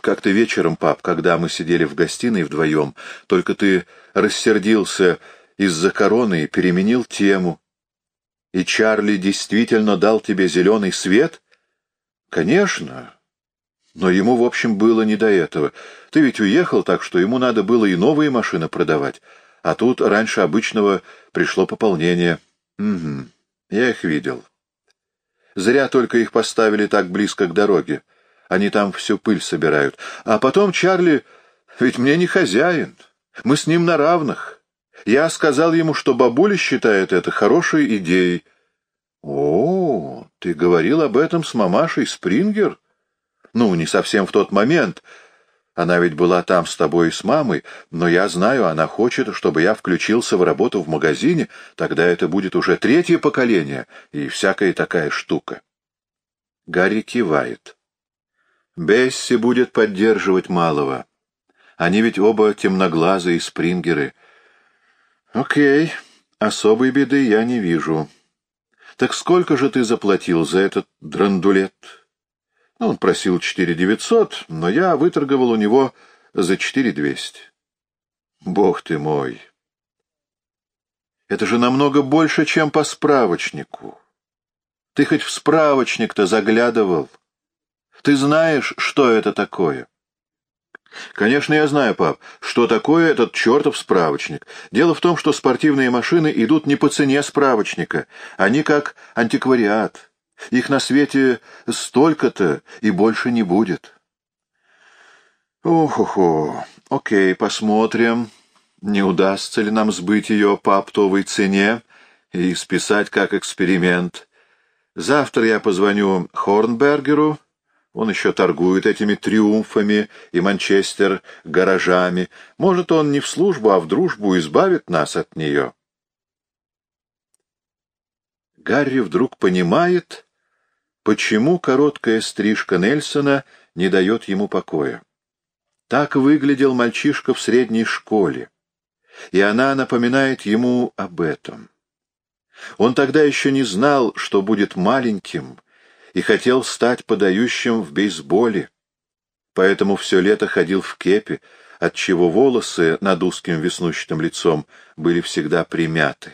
Как-то вечером, пап, когда мы сидели в гостиной вдвоем, только ты рассердился из-за короны и переменил тему. И Чарли действительно дал тебе зеленый свет? Конечно. Но ему, в общем, было не до этого. Ты ведь уехал, так что ему надо было и новые машины продавать. А тут раньше обычного пришло пополнение. Угу, я их видел. Зря только их поставили так близко к дороге. Они там всю пыль собирают. А потом Чарли... Ведь мне не хозяин. Мы с ним на равных. Я сказал ему, что бабуля считает это хорошей идеей. О, ты говорил об этом с мамашей Спрингер? Ну, не совсем в тот момент. Она ведь была там с тобой и с мамой, но я знаю, она хочет, чтобы я включился в работу в магазине, тогда это будет уже третье поколение и всякая такая штука. Гарри кивает. Бесси будет поддерживать малого. Они ведь оба темноглазые спрингеры. Окей, особой беды я не вижу. Так сколько же ты заплатил за этот драндулет? Ну, он просил четыре девятьсот, но я выторговал у него за четыре двести. Бог ты мой! Это же намного больше, чем по справочнику. Ты хоть в справочник-то заглядывал? Ты знаешь, что это такое?» «Конечно, я знаю, пап, что такое этот чертов справочник. Дело в том, что спортивные машины идут не по цене справочника. Они как антиквариат. Их на свете столько-то и больше не будет». «Ох-охо, окей, посмотрим, не удастся ли нам сбыть ее по оптовой цене и списать как эксперимент. Завтра я позвоню Хорнбергеру» Он еще торгует этими триумфами и Манчестер гаражами. Может, он не в службу, а в дружбу избавит нас от нее. Гарри вдруг понимает, почему короткая стрижка Нельсона не дает ему покоя. Так выглядел мальчишка в средней школе, и она напоминает ему об этом. Он тогда еще не знал, что будет маленьким, и хотел стать подающим в бейсболе, поэтому все лето ходил в кепе, отчего волосы над узким веснущатым лицом были всегда примяты.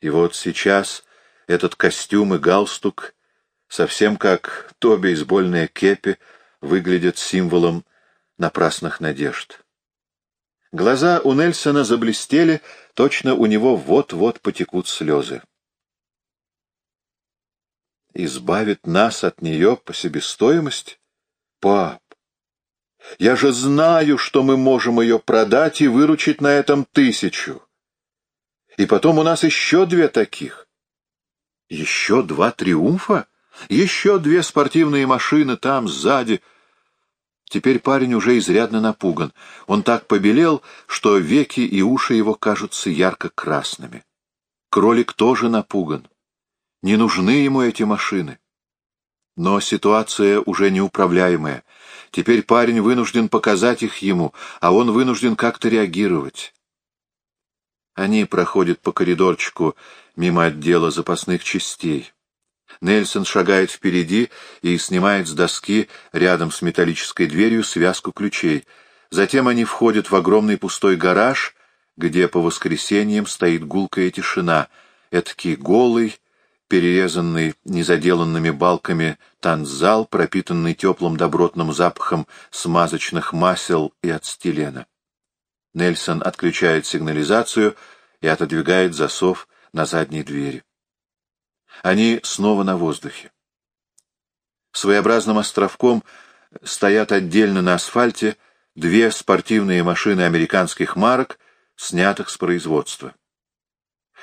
И вот сейчас этот костюм и галстук, совсем как то бейсбольное кепи, выглядят символом напрасных надежд. Глаза у Нельсона заблестели, точно у него вот-вот потекут слезы избавит нас от нее по себестоимости? Пап, я же знаю, что мы можем ее продать и выручить на этом тысячу. И потом у нас еще две таких. Еще два триумфа? Еще две спортивные машины там, сзади. Теперь парень уже изрядно напуган. Он так побелел, что веки и уши его кажутся ярко-красными. Кролик тоже напуган. Не нужны ему эти машины. Но ситуация уже неуправляемая. Теперь парень вынужден показать их ему, а он вынужден как-то реагировать. Они проходят по коридорчику мимо отдела запасных частей. Нельсон шагает впереди и снимает с доски рядом с металлической дверью связку ключей. Затем они входят в огромный пустой гараж, где по воскресеньям стоит гулкая тишина, эдакий голый, перерезанный незаделанными балками танцзал, пропитанный теплым добротным запахом смазочных масел и ацетилена. Нельсон отключает сигнализацию и отодвигает засов на задней двери. Они снова на воздухе. Своеобразным островком стоят отдельно на асфальте две спортивные машины американских марок, снятых с производства.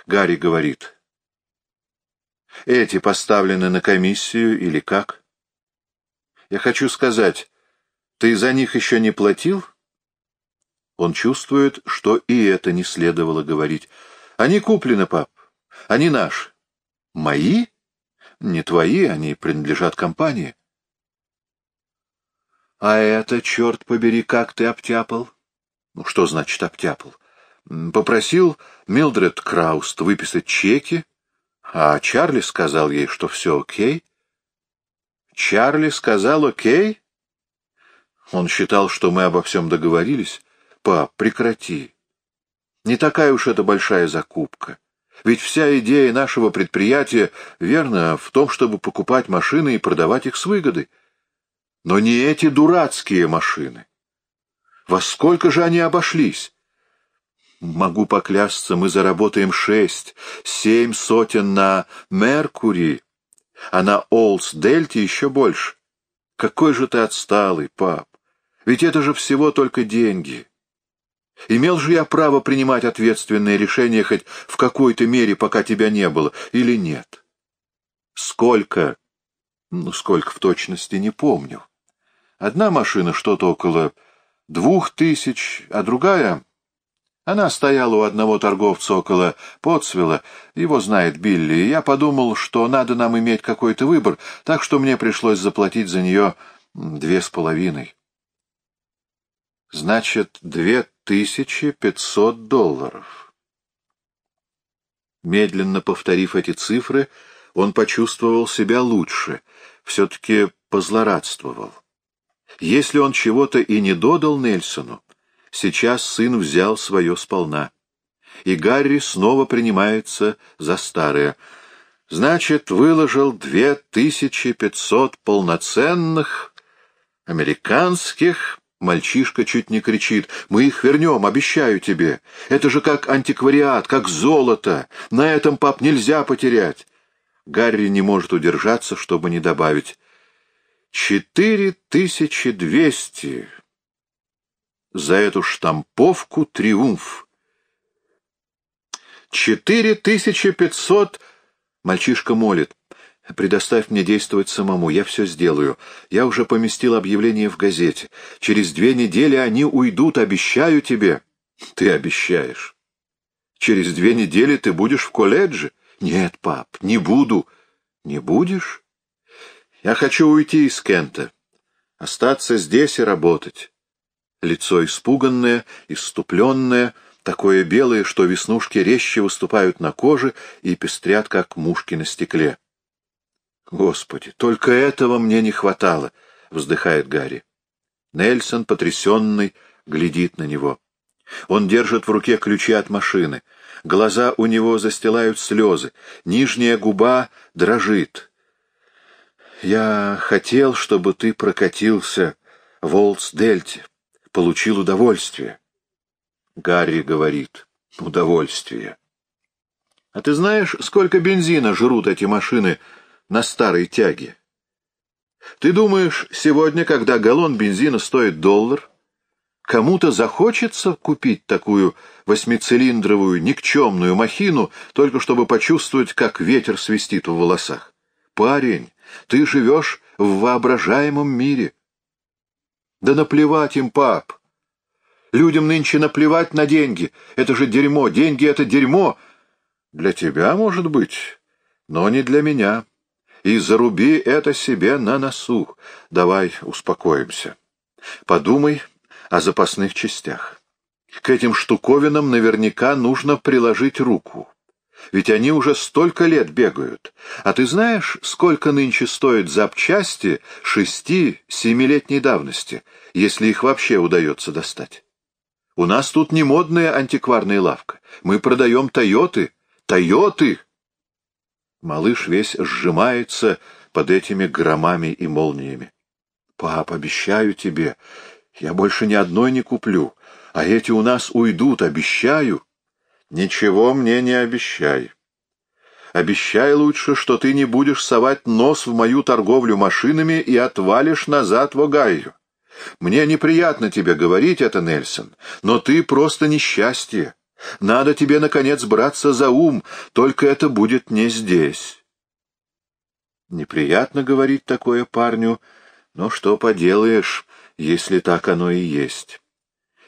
Гарри говорит — эти поставлены на комиссию или как? Я хочу сказать, ты за них еще не платил? Он чувствует, что и это не следовало говорить. Они куплены, пап. Они наши. Мои? Не твои, они принадлежат компании. А это, черт побери, как ты обтяпал? Ну, что значит обтяпал? Попросил Милдред Крауст выписать чеки, а Чарли сказал ей, что все окей. Чарли сказал окей? Он считал, что мы обо всем договорились. Пап, прекрати. Не такая уж это большая закупка. Ведь вся идея нашего предприятия, верно, в том, чтобы покупать машины и продавать их с выгодой. Но не эти дурацкие машины. Во сколько же они обошлись? Могу поклясться, мы заработаем шесть, семь сотен на Меркури, а на Олс-Дельте еще больше. Какой же ты отсталый, пап! Ведь это же всего только деньги. Имел же я право принимать ответственные решения хоть в какой-то мере, пока тебя не было, или нет? Сколько? Ну, сколько в точности не помню. Одна машина что-то около двух тысяч, а другая... Она стояла у одного торговца около Потсвилла, его знает Билли, и я подумал, что надо нам иметь какой-то выбор, так что мне пришлось заплатить за нее две с половиной. Значит, две тысячи пятьсот долларов. Медленно повторив эти цифры, он почувствовал себя лучше, все-таки позлорадствовал. Если он чего-то и не додал Нельсону, сейчас сын взял свое сполна. И Гарри снова принимается за старое. Значит, выложил две тысячи пятьсот полноценных американских Мальчишка чуть не кричит. «Мы их вернем, обещаю тебе. Это же как антиквариат, как золото. На этом, пап, нельзя потерять». Гарри не может удержаться, чтобы не добавить. «Четыре тысячи двести. За эту штамповку триумф». «Четыре тысячи пятьсот...» Мальчишка молит. Предоставь мне действовать самому, я все сделаю. Я уже поместил объявление в газете. Через две недели они уйдут, обещаю тебе. Ты обещаешь. Через две недели ты будешь в колледже? Нет, пап, не буду. Не будешь? Я хочу уйти из Кента. Остаться здесь и работать. Лицо испуганное, иступленное, такое белое, что веснушки резче выступают на коже и пестрят, как мушки на стекле. Господи, только этого мне не хватало, вздыхает Гарри. Нельсон, потрясенный, глядит на него. Он держит в руке ключи от машины. Глаза у него застилают слезы. Нижняя губа дрожит. «Я хотел, чтобы ты прокатился в Олдс-Дельте, получил удовольствие». Гарри говорит. «Удовольствие». «А ты знаешь, сколько бензина жрут эти машины на старой тяге. Ты думаешь, сегодня, когда галлон бензина стоит доллар, кому-то захочется купить такую восьмицилиндровую никчемную махину, только чтобы почувствовать, как ветер свистит в волосах? Парень, ты живешь в воображаемом мире. Да наплевать им, пап. Людям нынче наплевать на деньги. Это же дерьмо. Деньги — это дерьмо. Для тебя, может быть, но не для меня и заруби это себе на носу. Давай успокоимся. Подумай о запасных частях. К этим штуковинам наверняка нужно приложить руку. Ведь они уже столько лет бегают. А ты знаешь, сколько нынче стоят запчасти шести-семилетней давности, если их вообще удается достать? У нас тут не модная антикварная лавка. Мы продаем «Тойоты». «Тойоты!» Малыш весь сжимается под этими громами и молниями. «Пап, обещаю тебе, я больше ни одной не куплю, а эти у нас уйдут, обещаю». «Ничего мне не обещай. Обещай лучше, что ты не будешь совать нос в мою торговлю машинами и отвалишь назад в Огайо. Мне неприятно тебе говорить это, Нельсон, но ты просто несчастье. Надо тебе, наконец, браться за ум, только это будет не здесь. Неприятно говорить такое парню, но что поделаешь, если так оно и есть.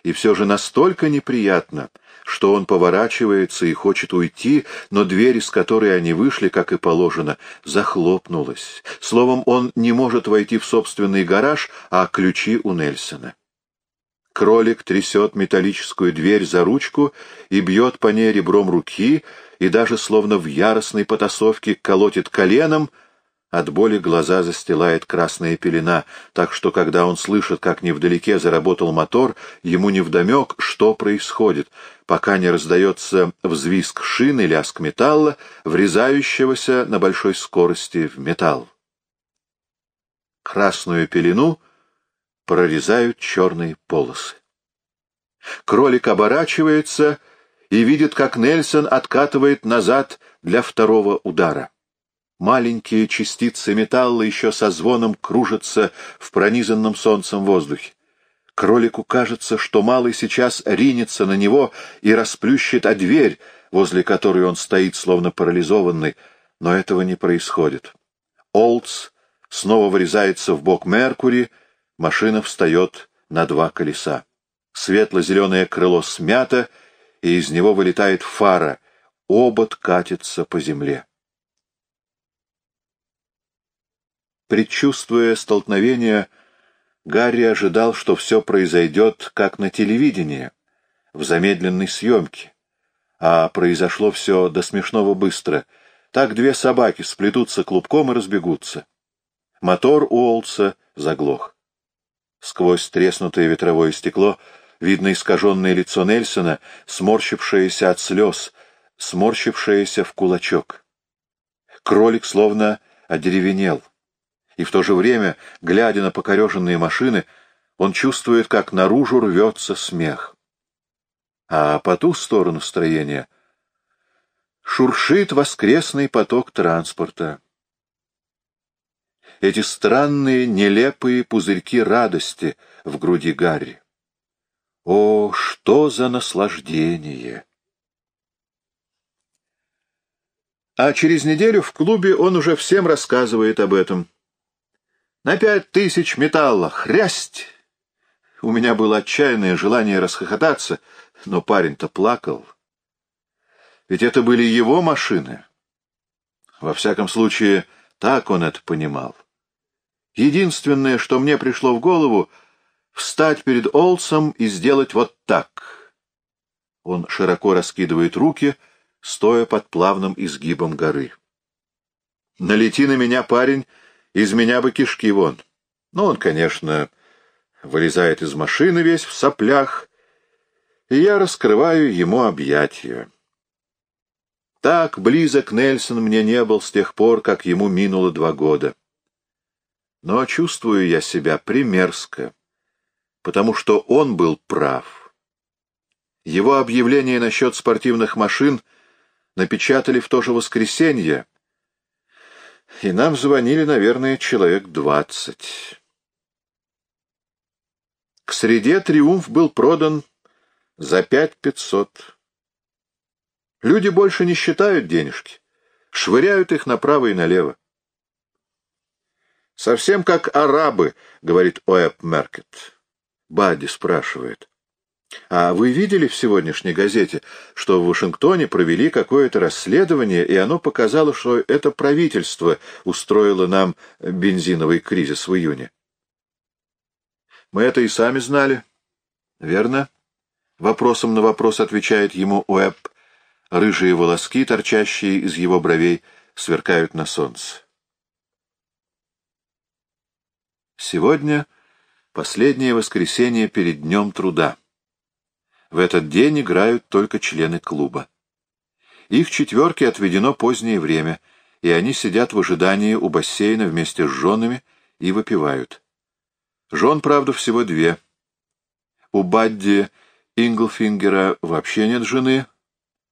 И все же настолько неприятно, что он поворачивается и хочет уйти, но дверь, из которой они вышли, как и положено, захлопнулась. Словом, он не может войти в собственный гараж, а ключи у Нельсона. Кролик трясет металлическую дверь за ручку и бьет по ней ребром руки, и даже словно в яростной потасовке колотит коленом, От боли глаза застилает красная пелена, так что, когда он слышит, как невдалеке заработал мотор, ему невдомек, что происходит, пока не раздается взвизг шины, лязг металла, врезающегося на большой скорости в металл. Красную пелену прорезают черные полосы. Кролик оборачивается и видит, как Нельсон откатывает назад для второго удара. Маленькие частицы металла еще со звоном кружатся в пронизанном солнцем воздухе. Кролику кажется, что малый сейчас ринется на него и расплющит о дверь, возле которой он стоит, словно парализованный, но этого не происходит. Олдс снова врезается в бок Меркури, машина встает на два колеса. Светло-зеленое крыло смято, и из него вылетает фара, обод катится по земле. Предчувствуя столкновение, Гарри ожидал, что все произойдет, как на телевидении, в замедленной съемке. А произошло все до смешного быстро. Так две собаки сплетутся клубком и разбегутся. Мотор Уолтса заглох. Сквозь треснутое ветровое стекло видно искаженное лицо Нельсона, сморщившееся от слез, сморщившееся в кулачок. Кролик словно одеревенел и в то же время, глядя на покореженные машины, он чувствует, как наружу рвется смех. А по ту сторону строения шуршит воскресный поток транспорта. Эти странные, нелепые пузырьки радости в груди Гарри. О, что за наслаждение! А через неделю в клубе он уже всем рассказывает об этом. На пять тысяч металла! Хрясть! У меня было отчаянное желание расхохотаться, но парень-то плакал. Ведь это были его машины. Во всяком случае, так он это понимал. Единственное, что мне пришло в голову, встать перед Олсом и сделать вот так. Он широко раскидывает руки, стоя под плавным изгибом горы. Налети на меня, парень, из меня бы кишки вон. Ну, он, конечно, вылезает из машины весь в соплях, и я раскрываю ему объятия. Так близок Нельсон мне не был с тех пор, как ему минуло два года. Но чувствую я себя примерзко, потому что он был прав. Его объявление насчет спортивных машин напечатали в то же воскресенье, и нам звонили, наверное, человек двадцать. К среде «Триумф» был продан за пять пятьсот. Люди больше не считают денежки, швыряют их направо и налево. «Совсем как арабы», — говорит Оэп Меркет. Бадди спрашивает. А вы видели в сегодняшней газете, что в Вашингтоне провели какое-то расследование, и оно показало, что это правительство устроило нам бензиновый кризис в июне? Мы это и сами знали. Верно? Вопросом на вопрос отвечает ему Уэбб. Рыжие волоски, торчащие из его бровей, сверкают на солнце. Сегодня последнее воскресенье перед днем труда. В этот день играют только члены клуба. Их четверке отведено позднее время, и они сидят в ожидании у бассейна вместе с женами и выпивают. Жен, правда, всего две. У Бадди Инглфингера вообще нет жены,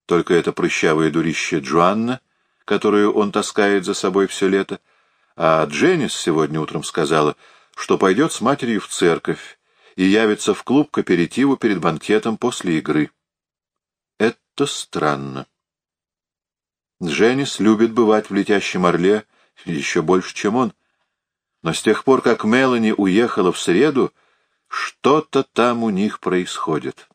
только это прыщавое дурище Джоанна, которую он таскает за собой все лето, а Дженнис сегодня утром сказала, что пойдет с матерью в церковь, и явится в клуб к аперитиву перед банкетом после игры. Это странно. Дженнис любит бывать в летящем орле еще больше, чем он. Но с тех пор, как Мелани уехала в среду, что-то там у них происходит.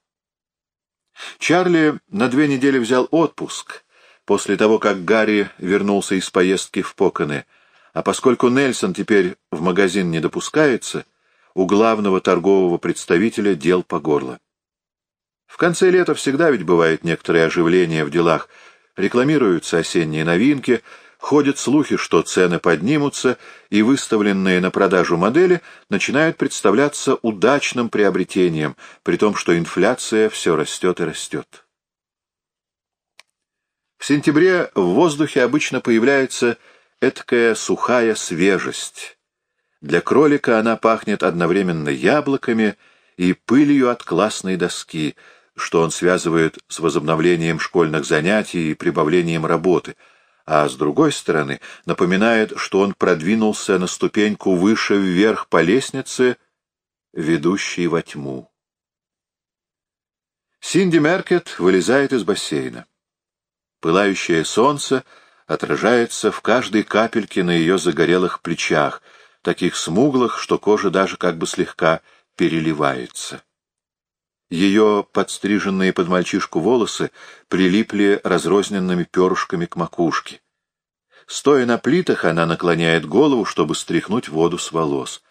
Чарли на две недели взял отпуск после того, как Гарри вернулся из поездки в Поконе, а поскольку Нельсон теперь в магазин не допускается, у главного торгового представителя дел по горло. В конце лета всегда ведь бывает некоторое оживление в делах, рекламируются осенние новинки, Ходят слухи, что цены поднимутся, и выставленные на продажу модели начинают представляться удачным приобретением, при том, что инфляция все растет и растет. В сентябре в воздухе обычно появляется эткая сухая свежесть. Для кролика она пахнет одновременно яблоками и пылью от классной доски, что он связывает с возобновлением школьных занятий и прибавлением работы — а с другой стороны напоминает, что он продвинулся на ступеньку выше вверх по лестнице, ведущей во тьму. Синди Меркет вылезает из бассейна. Пылающее солнце отражается в каждой капельке на ее загорелых плечах, таких смуглых, что кожа даже как бы слегка переливается. Ее подстриженные под мальчишку волосы прилипли разрозненными перышками к макушке. Стоя на плитах, она наклоняет голову, чтобы стряхнуть воду с волос.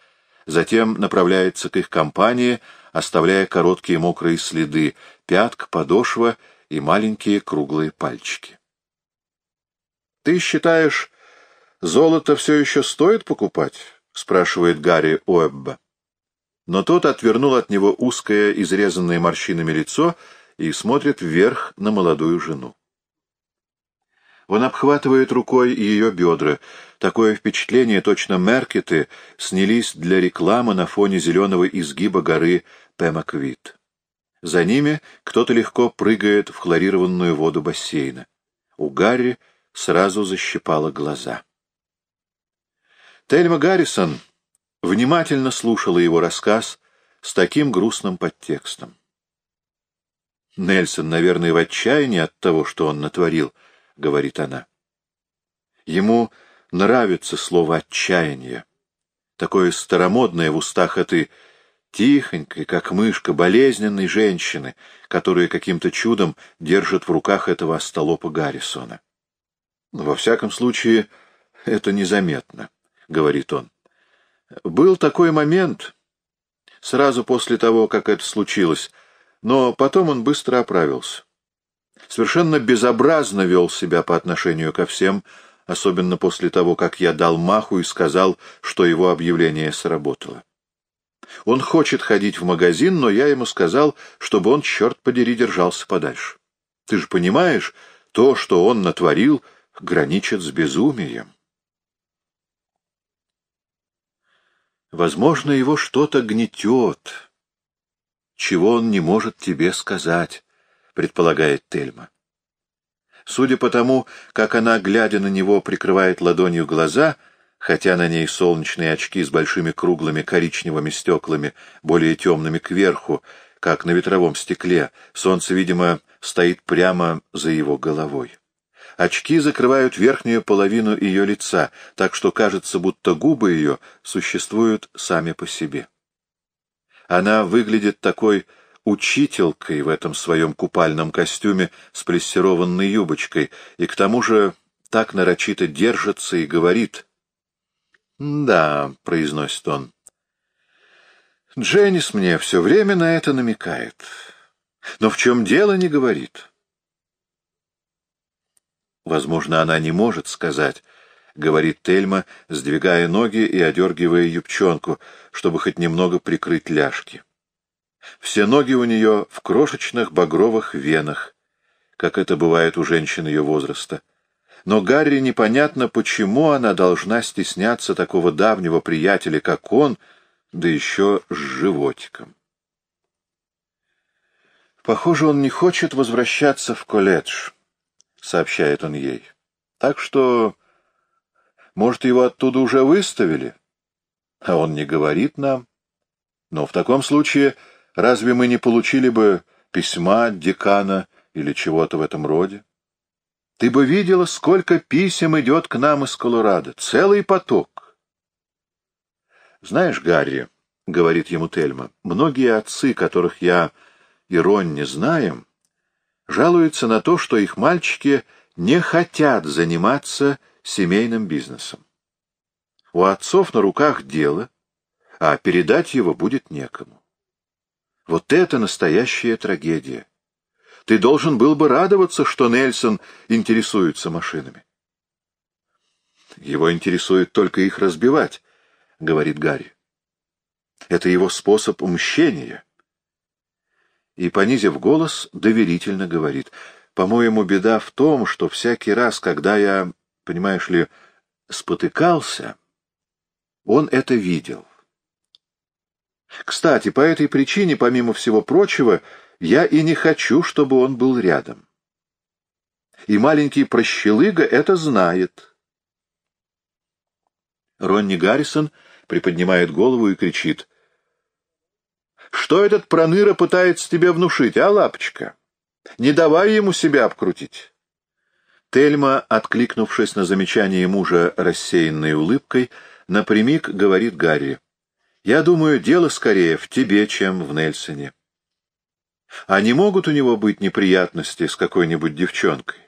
Затем направляется к их компании, оставляя короткие мокрые следы, пятка, подошва и маленькие круглые пальчики. «Ты считаешь, золото все еще стоит покупать?» — спрашивает Гарри Уэбба но тот отвернул от него узкое, изрезанное морщинами лицо и смотрит вверх на молодую жену. Он обхватывает рукой ее бедра. Такое впечатление, точно Меркеты снялись для рекламы на фоне зеленого изгиба горы Пемаквит. За ними кто-то легко прыгает в хлорированную воду бассейна. У Гарри сразу защипало глаза. Тельма Гаррисон внимательно слушала его рассказ с таким грустным подтекстом. «Нельсон, наверное, в отчаянии от того, что он натворил», — говорит она. Ему нравится слово «отчаяние», такое старомодное в устах этой тихонькой, как мышка, болезненной женщины, которая каким-то чудом держит в руках этого остолопа Гаррисона. «Во всяком случае, это незаметно», — говорит он. Был такой момент, сразу после того, как это случилось, но потом он быстро оправился. Совершенно безобразно вел себя по отношению ко всем, особенно после того, как я дал маху и сказал, что его объявление сработало. Он хочет ходить в магазин, но я ему сказал, чтобы он, черт подери, держался подальше. Ты же понимаешь, то, что он натворил, граничит с безумием. Возможно, его что-то гнетет, чего он не может тебе сказать, предполагает Тельма. Судя по тому, как она, глядя на него, прикрывает ладонью глаза, хотя на ней солнечные очки с большими круглыми коричневыми стеклами, более темными кверху, как на ветровом стекле, солнце, видимо, стоит прямо за его головой. Очки закрывают верхнюю половину ее лица, так что кажется, будто губы ее существуют сами по себе. Она выглядит такой учителькой в этом своем купальном костюме с плессированной юбочкой, и к тому же так нарочито держится и говорит. «Да», — произносит он, — «Дженнис мне все время на это намекает. Но в чем дело не говорит?» Возможно, она не может сказать, — говорит Тельма, сдвигая ноги и одергивая юбчонку, чтобы хоть немного прикрыть ляжки. Все ноги у нее в крошечных багровых венах, как это бывает у женщин ее возраста. Но Гарри непонятно, почему она должна стесняться такого давнего приятеля, как он, да еще с животиком. Похоже, он не хочет возвращаться в колледж сообщает он ей. Так что, может, его оттуда уже выставили? А он не говорит нам. Но в таком случае разве мы не получили бы письма декана или чего-то в этом роде? Ты бы видела, сколько писем идет к нам из Колорадо. Целый поток. Знаешь, Гарри, — говорит ему Тельма, — многие отцы, которых я и Ронни знаем, — жалуются на то, что их мальчики не хотят заниматься семейным бизнесом. У отцов на руках дело, а передать его будет некому. Вот это настоящая трагедия. Ты должен был бы радоваться, что Нельсон интересуется машинами. Его интересует только их разбивать, — говорит Гарри. Это его способ мщения. И, понизив голос, доверительно говорит. По-моему, беда в том, что всякий раз, когда я, понимаешь ли, спотыкался, он это видел. Кстати, по этой причине, помимо всего прочего, я и не хочу, чтобы он был рядом. И маленький прощелыга это знает. Ронни Гаррисон приподнимает голову и кричит. «Что этот проныра пытается тебе внушить, а, лапочка? Не давай ему себя обкрутить!» Тельма, откликнувшись на замечание мужа рассеянной улыбкой, напрямик говорит Гарри. «Я думаю, дело скорее в тебе, чем в Нельсоне. А не могут у него быть неприятности с какой-нибудь девчонкой?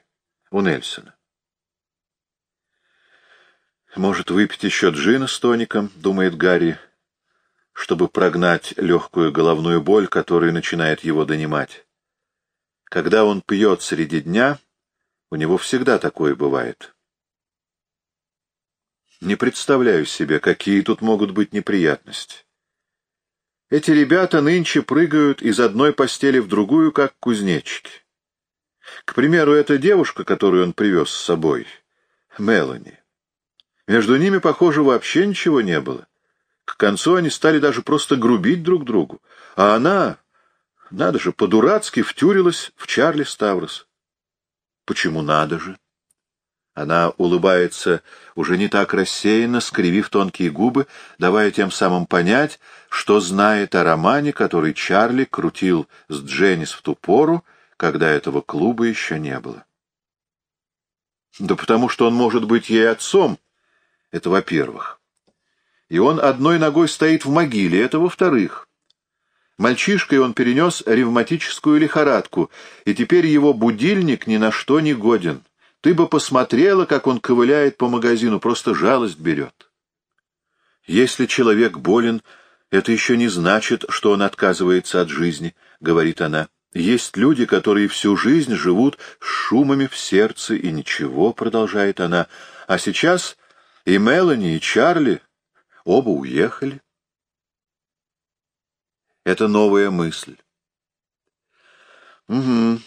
У Нельсона?» «Может, выпить еще джина с тоником?» — думает Гарри, чтобы прогнать легкую головную боль, которая начинает его донимать. Когда он пьет среди дня, у него всегда такое бывает. Не представляю себе, какие тут могут быть неприятности. Эти ребята нынче прыгают из одной постели в другую, как кузнечики. К примеру, эта девушка, которую он привез с собой, Мелани. Между ними, похоже, вообще ничего не было. К концу они стали даже просто грубить друг другу. А она, надо же, по-дурацки втюрилась в Чарли Ставрос. Почему надо же? Она улыбается уже не так рассеянно, скривив тонкие губы, давая тем самым понять, что знает о романе, который Чарли крутил с Дженнис в ту пору, когда этого клуба еще не было. Да потому что он может быть ей отцом, это во-первых. И он одной ногой стоит в могиле, это во-вторых. Мальчишкой он перенес ревматическую лихорадку, и теперь его будильник ни на что не годен. Ты бы посмотрела, как он ковыляет по магазину, просто жалость берет. Если человек болен, это еще не значит, что он отказывается от жизни, — говорит она. Есть люди, которые всю жизнь живут с шумами в сердце, и ничего, — продолжает она. А сейчас и Мелани, и Чарли оба уехали. Это новая мысль. Угу,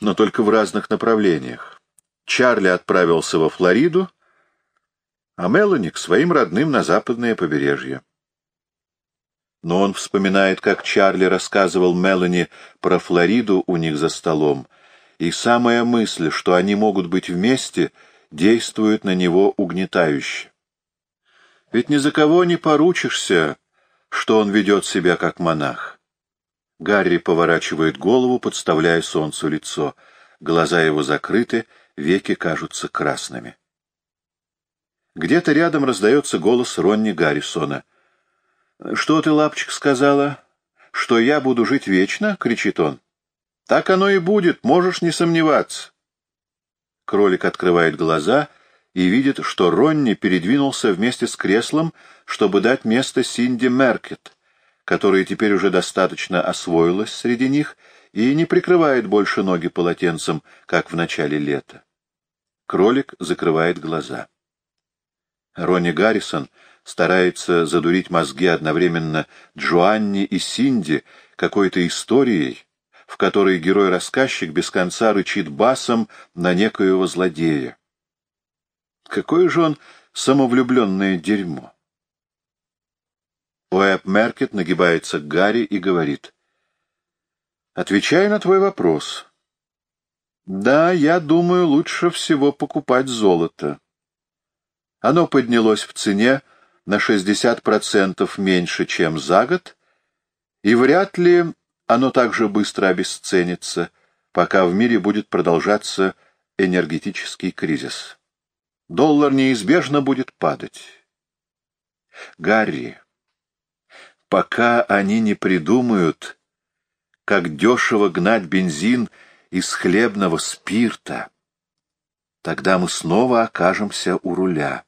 но только в разных направлениях. Чарли отправился во Флориду, а Мелани к своим родным на западное побережье. Но он вспоминает, как Чарли рассказывал Мелани про Флориду у них за столом, и самая мысль, что они могут быть вместе — действует на него угнетающе. Ведь ни за кого не поручишься, что он ведет себя как монах. Гарри поворачивает голову, подставляя солнцу лицо. Глаза его закрыты, веки кажутся красными. Где-то рядом раздается голос Ронни Гаррисона. «Что ты, лапчик, сказала? Что я буду жить вечно?» — кричит он. «Так оно и будет, можешь не сомневаться». Кролик открывает глаза и видит, что Ронни передвинулся вместе с креслом, чтобы дать место Синди Меркет, которая теперь уже достаточно освоилась среди них и не прикрывает больше ноги полотенцем, как в начале лета. Кролик закрывает глаза. Ронни Гаррисон старается задурить мозги одновременно Джоанни и Синди какой-то историей, в которой герой-рассказчик без конца рычит басом на некоего злодея. Какое же он самовлюбленное дерьмо! Уэб Меркет нагибается к Гарри и говорит. «Отвечая на твой вопрос. Да, я думаю, лучше всего покупать золото. Оно поднялось в цене на 60% меньше, чем за год, и вряд ли оно также быстро обесценится, пока в мире будет продолжаться энергетический кризис. Доллар неизбежно будет падать. Гарри, пока они не придумают, как дешево гнать бензин из хлебного спирта, тогда мы снова окажемся у руля.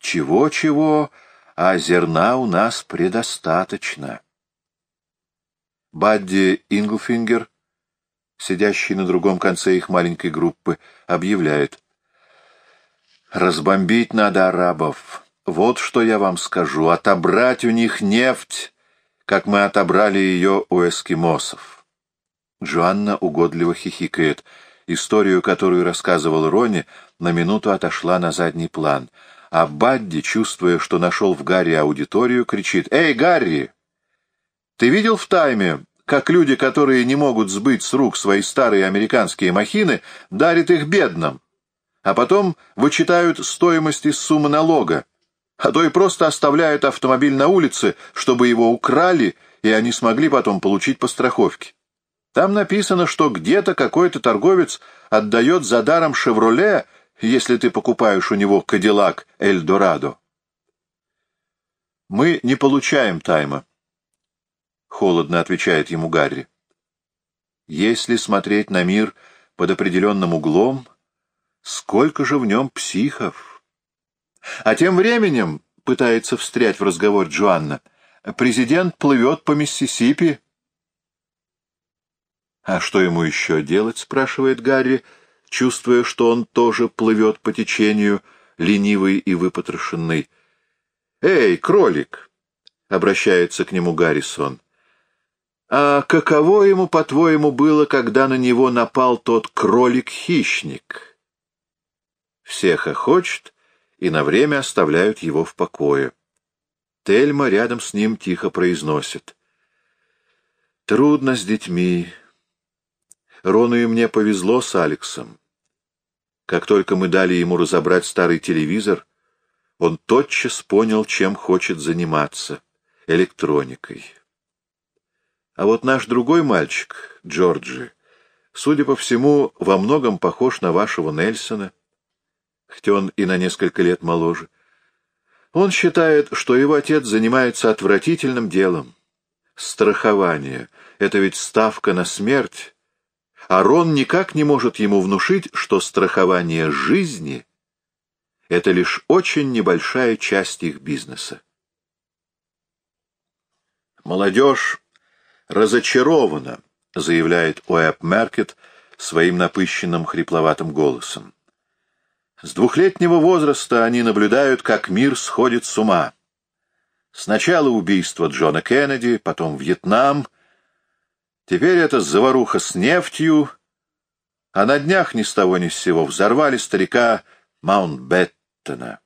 Чего-чего, а зерна у нас предостаточно. Бадди Инглфингер, сидящий на другом конце их маленькой группы, объявляет. Разбомбить надо арабов. Вот что я вам скажу. Отобрать у них нефть, как мы отобрали ее у эскимосов. Джоанна угодливо хихикает. Историю, которую рассказывал Рони, на минуту отошла на задний план. А Бадди, чувствуя, что нашел в Гарри аудиторию, кричит «Эй, Гарри! Ты видел в тайме, как люди, которые не могут сбыть с рук свои старые американские махины, дарят их бедным?» А потом вычитают стоимость из суммы налога, а то и просто оставляют автомобиль на улице, чтобы его украли, и они смогли потом получить по страховке. Там написано, что где-то какой-то торговец отдает за даром «Шевроле», если ты покупаешь у него «Кадиллак Эльдорадо». «Мы не получаем тайма», — холодно отвечает ему Гарри. «Если смотреть на мир под определенным углом, Сколько же в нем психов! А тем временем, пытается встрять в разговор Джоанна, президент плывет по Миссисипи. «А что ему еще делать?» — спрашивает Гарри, чувствуя, что он тоже плывет по течению, ленивый и выпотрошенный. «Эй, кролик!» — обращается к нему Гаррисон. «А каково ему, по-твоему, было, когда на него напал тот кролик-хищник?» Все хохочут и на время оставляют его в покое. Тельма рядом с ним тихо произносит. «Трудно с детьми. Рону и мне повезло с Алексом. Как только мы дали ему разобрать старый телевизор, он тотчас понял, чем хочет заниматься — электроникой. А вот наш другой мальчик, Джорджи, судя по всему, во многом похож на вашего Нельсона — хотя он и на несколько лет моложе. Он считает, что его отец занимается отвратительным делом. Страхование — это ведь ставка на смерть, а Рон никак не может ему внушить, что страхование жизни — это лишь очень небольшая часть их бизнеса. «Молодежь разочарована», — заявляет Уэб Меркет своим напыщенным хрипловатым голосом. С двухлетнего возраста они наблюдают, как мир сходит с ума. Сначала убийство Джона Кеннеди, потом Вьетнам. Теперь это заваруха с нефтью, а на днях ни с того ни с сего взорвали старика Маунтбеттена.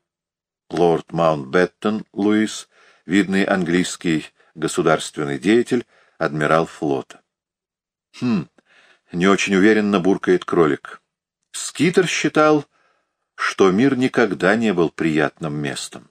Лорд Маунтбеттен Луис, видный английский государственный деятель, адмирал флота. Хм, не очень уверенно буркает кролик. Скитер считал, что мир никогда не был приятным местом.